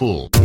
cool.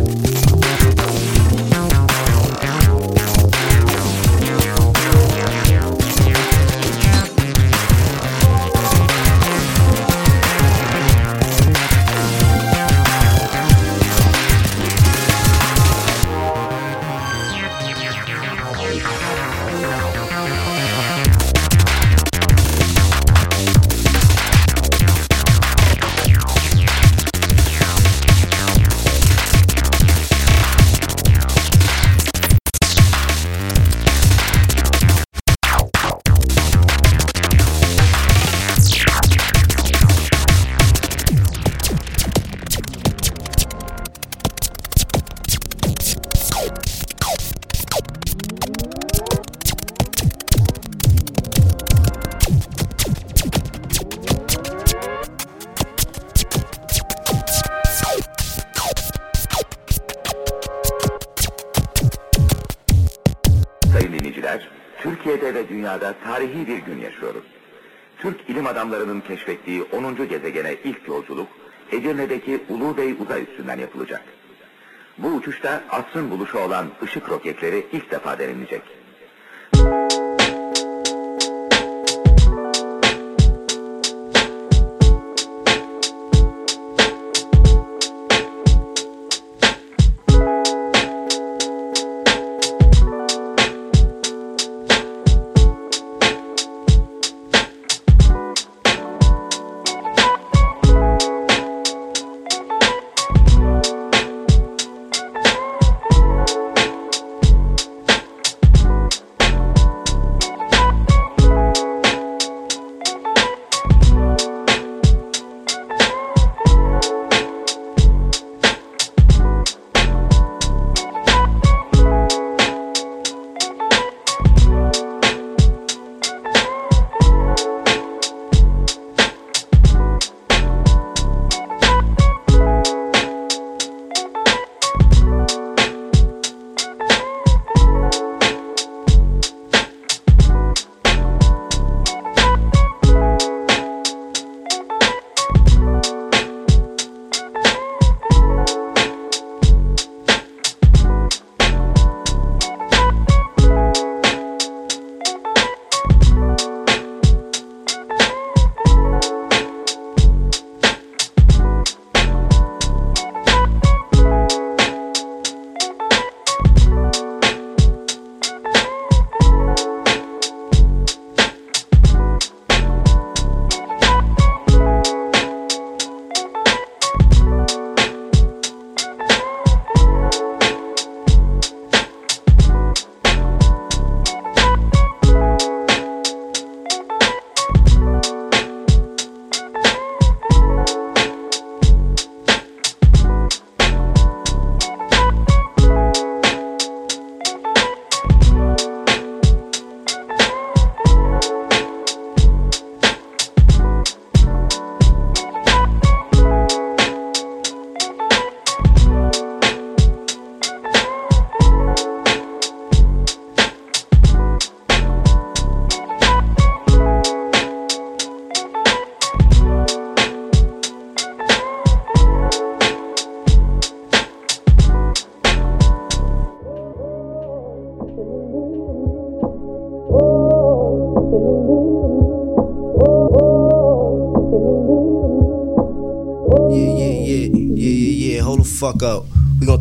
Tarihi bir gün yaşıyoruz. Türk ilim adamlarının keşfettiği 10. gezegene ilk yolculuk Edirne'deki Ulubey uzay üstünden yapılacak. Bu uçuşta asrın buluşu olan ışık roketleri ilk defa denenecek.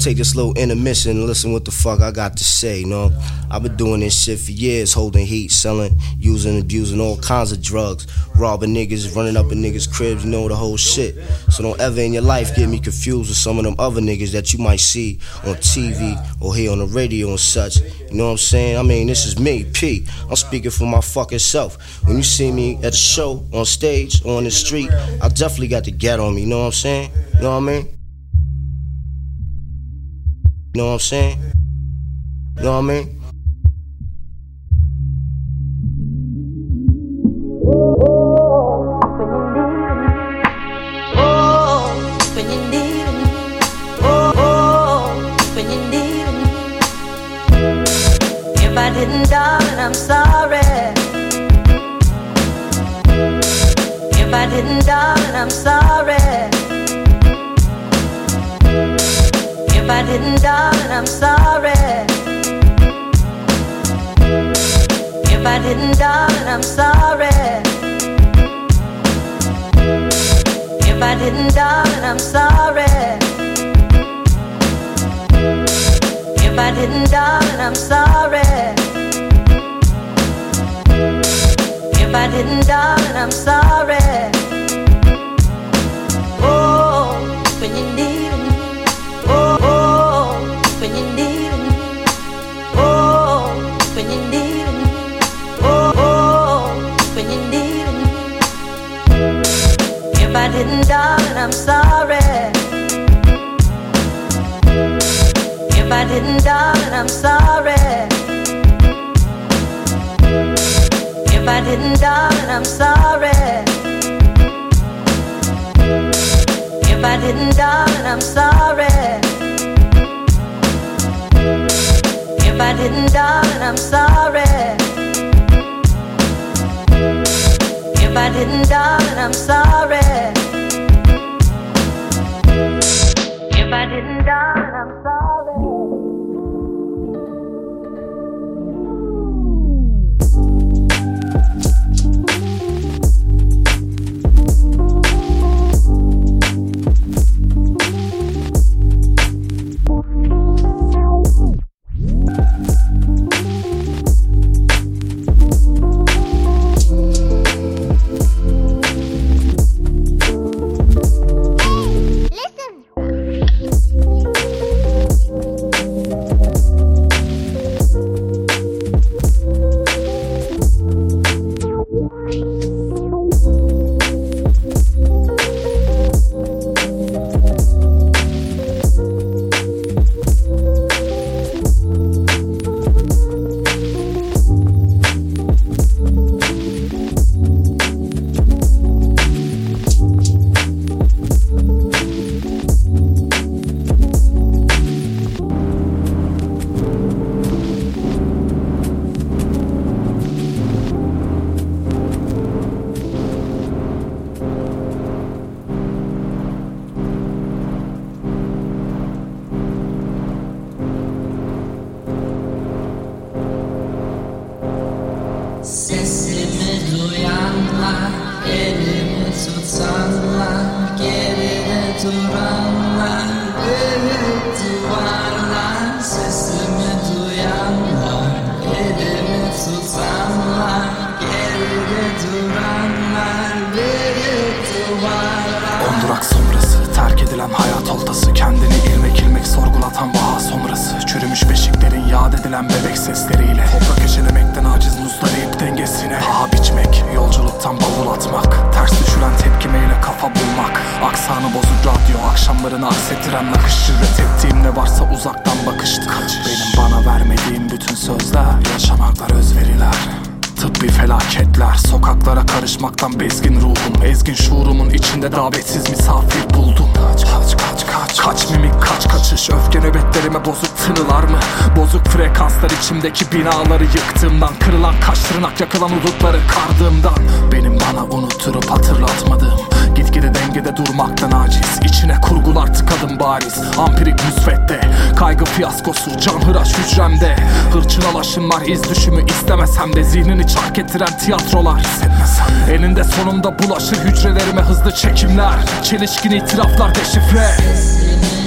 Take this little intermission and listen what the fuck I got to say, you know? I've been doing this shit for years, holding heat, selling, using, abusing all kinds of drugs, robbing niggas, running up in niggas' cribs, you know the whole shit. So don't ever in your life get me confused with some of them other niggas that you might see on TV or hear on the radio and such. You know what I'm saying? I mean, this is me, P. I'm speaking for my fucking self. When you see me at a show, on stage, or on the street, I definitely got the get on me, you know what I'm saying? You know what I mean? Know what I'm saying? Know what I mean? Didn't, darling, I'm sorry. If I didn't, darling, I'm sorry. didn't, darling, I'm sorry. If I didn't, darling, I'm sorry. If I didn't, darling, I'm sorry. If I didn't, darling, I'm sorry. If I didn't, darling, I'm sorry. Darling, I'm sorry. If I didn't, darling, I'm sorry. If I didn't, darling, I'm sorry. If I didn't, darling, I'm sorry. If I didn't, darling, I'm sorry. If I didn't, darling, I'm sorry. Didn't, darling, içimdeki binaları yıktığımdan Kırılan kaş tırnak yakılan udukları kardığımdan Benim bana unutturup hatırlatmadığım Gitgide dengede durmaktan aciz İçine kurgular tıkadım bariz Ampirik müsvedde Kaygı fiyaskosu can hıraş hücremde Hırçın alaşımlar iz düşümü istemesem de Zihnini çark ettiren tiyatrolar Eninde sonunda bulaşır hücrelerime hızlı çekimler Çelişkin itiraflar deşifre. Sesini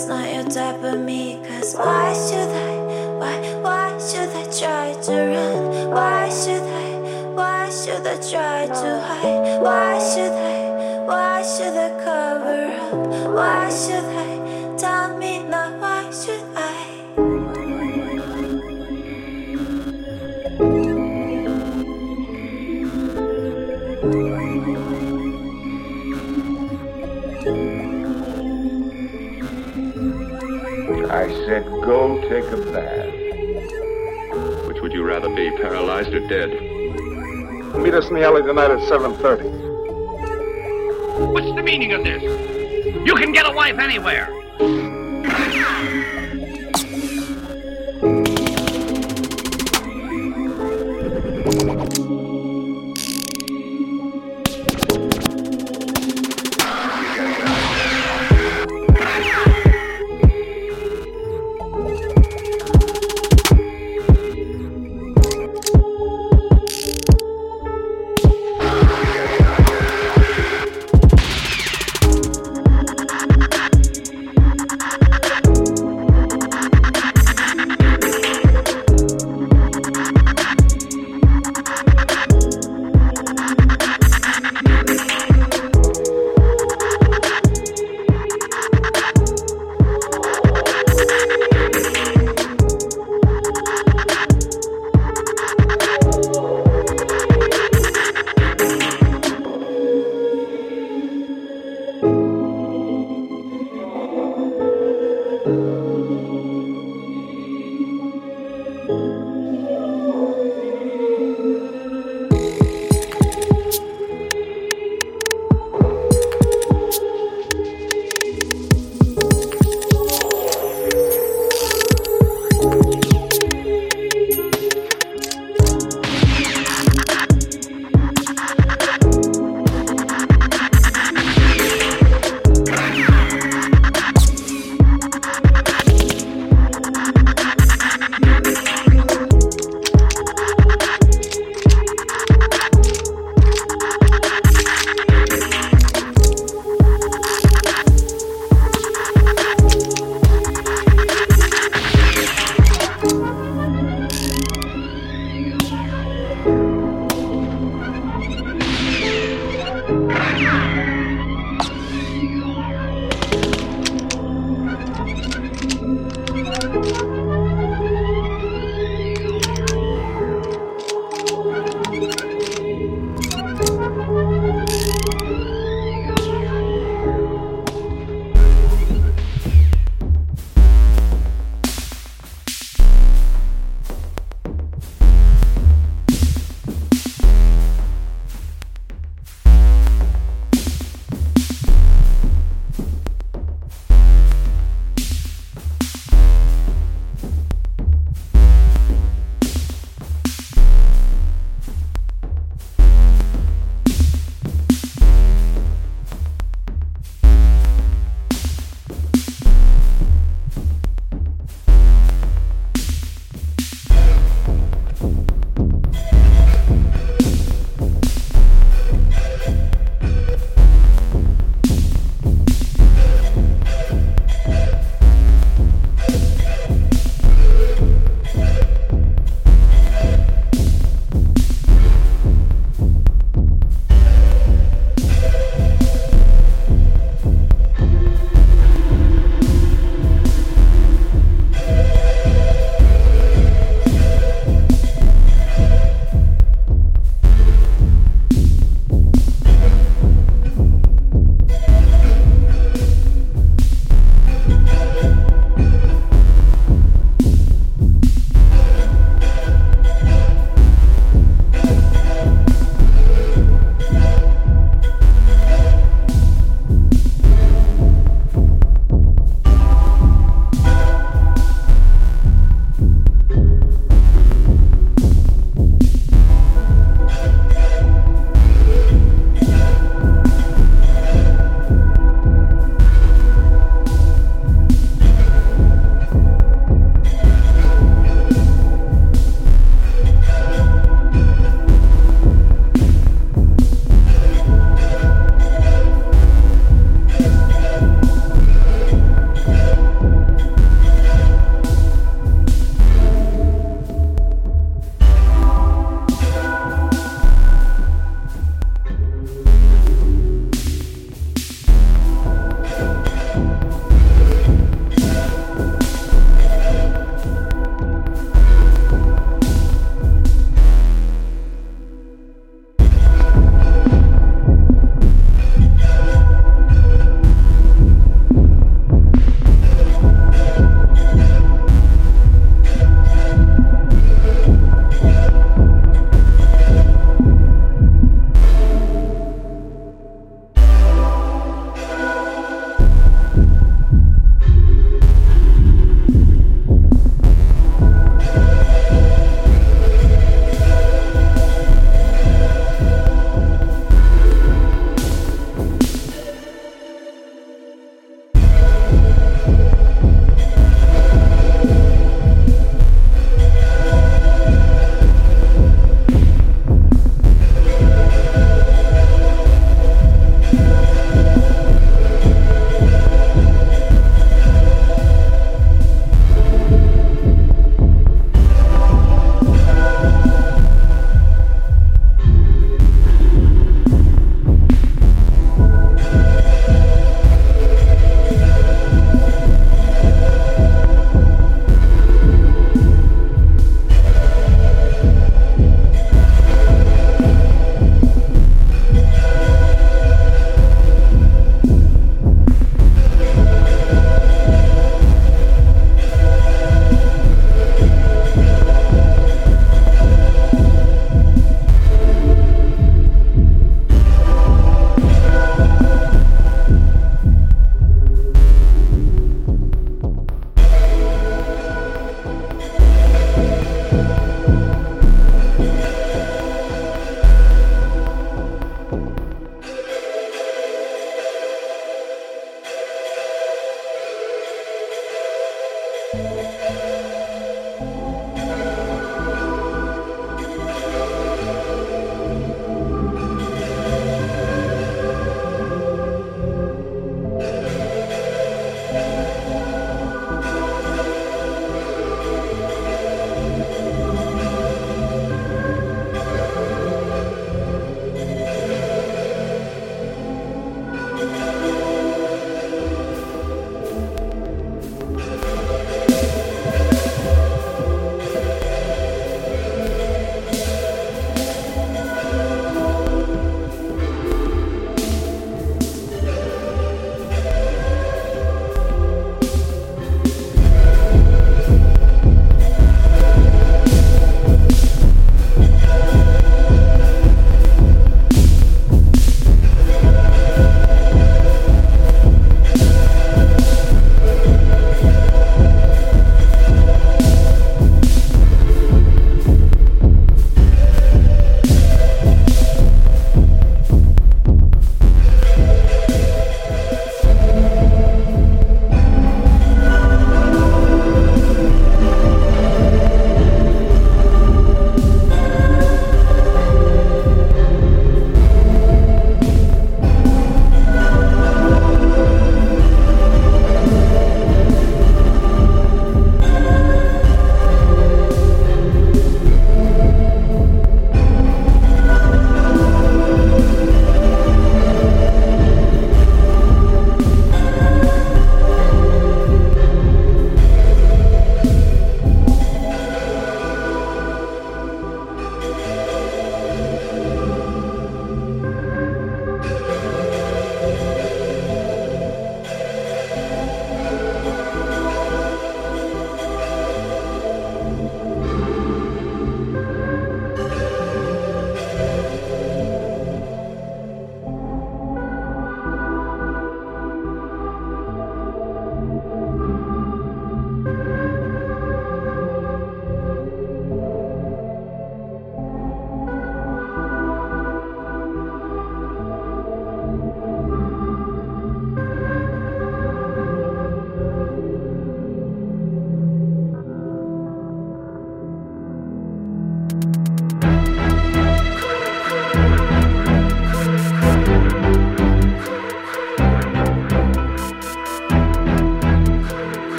that's not your type of me. Cause why should I? Why, why should I try to run? Why should I? Why should I try to hide? Why should I? Why should I cover up? Why should I? Tell me. said, Go take a bath. Which would you rather be, paralyzed or dead? Meet us in the alley tonight at 7.30. What's the meaning of this? You can get a wife anywhere.